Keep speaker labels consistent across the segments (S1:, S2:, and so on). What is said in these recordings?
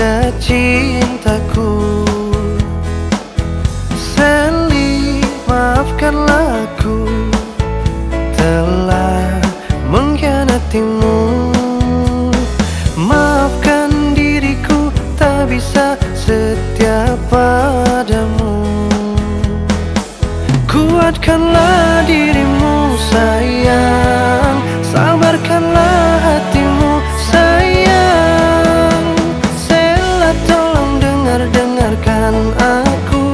S1: jaga cintaku. Sally maafkanlah aku telah mengkhianatimu. Maafkan diriku tak bisa setia padamu. Kuatkanlah dirimu dengar-dengarkan aku.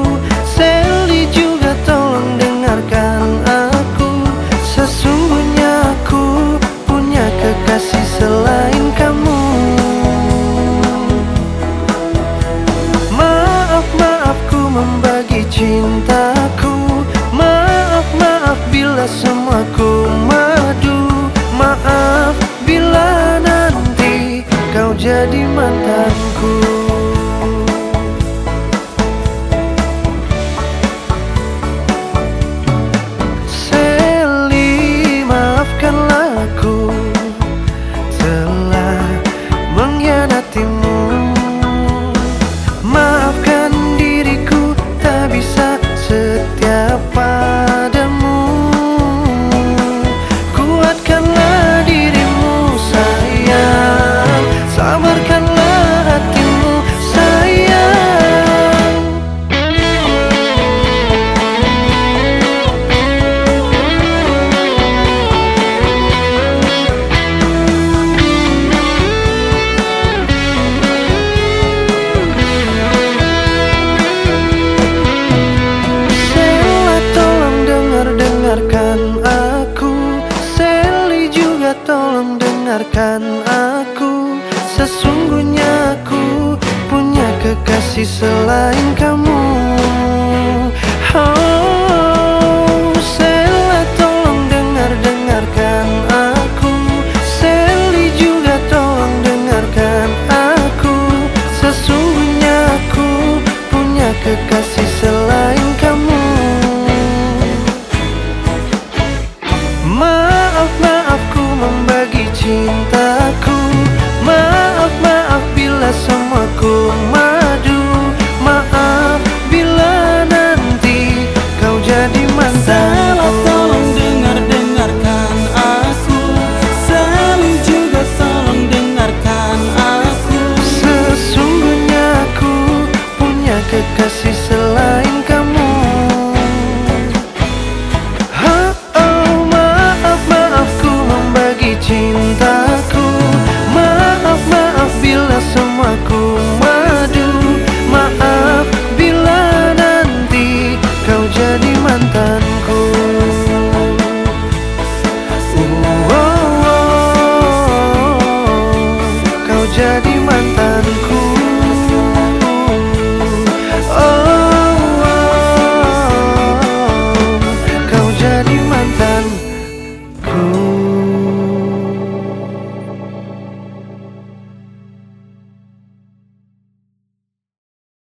S1: Sally juga tolong dengarkan aku. Sesungguhnya aku punya kekasih selain kamu. Maaf, maaf ku membagi cintaku maafkanlah tolong dengarkan aku. Sesungguhnya aku punya kekasih selain kamu. Oh, Sela tolong dengar-dengarkan aku. Sally juga tolong dengarkan aku. Sesungguhnya aku punya kekasih kasih selain kamu. Oh, oh maaf maafku membagi cinta.